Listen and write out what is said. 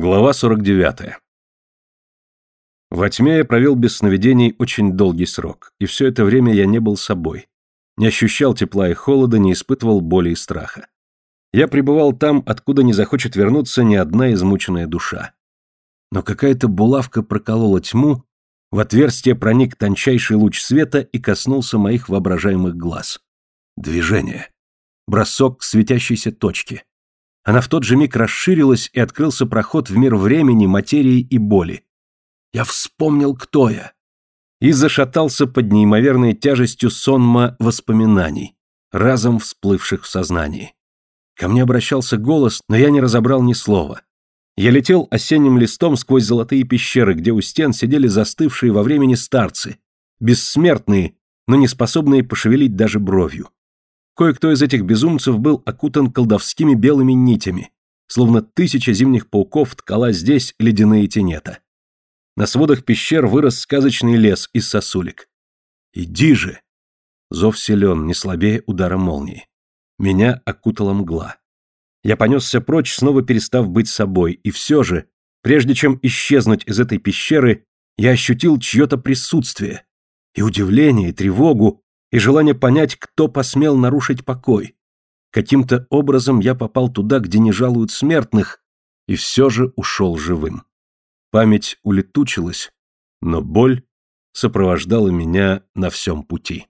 Глава 49. Во тьме я провел без сновидений очень долгий срок, и все это время я не был собой. Не ощущал тепла и холода, не испытывал боли и страха. Я пребывал там, откуда не захочет вернуться ни одна измученная душа. Но какая-то булавка проколола тьму, в отверстие проник тончайший луч света и коснулся моих воображаемых глаз. Движение. Бросок к светящейся точке. Она в тот же миг расширилась, и открылся проход в мир времени, материи и боли. Я вспомнил, кто я. И зашатался под неимоверной тяжестью сонма воспоминаний, разом всплывших в сознании. Ко мне обращался голос, но я не разобрал ни слова. Я летел осенним листом сквозь золотые пещеры, где у стен сидели застывшие во времени старцы, бессмертные, но не способные пошевелить даже бровью. Кое-кто из этих безумцев был окутан колдовскими белыми нитями, словно тысяча зимних пауков ткала здесь ледяные тенета. На сводах пещер вырос сказочный лес из сосулек. «Иди же!» Зов силен, не слабее удара молнии. Меня окутала мгла. Я понесся прочь, снова перестав быть собой, и все же, прежде чем исчезнуть из этой пещеры, я ощутил чье-то присутствие. И удивление, и тревогу, и желание понять, кто посмел нарушить покой. Каким-то образом я попал туда, где не жалуют смертных, и все же ушел живым. Память улетучилась, но боль сопровождала меня на всем пути.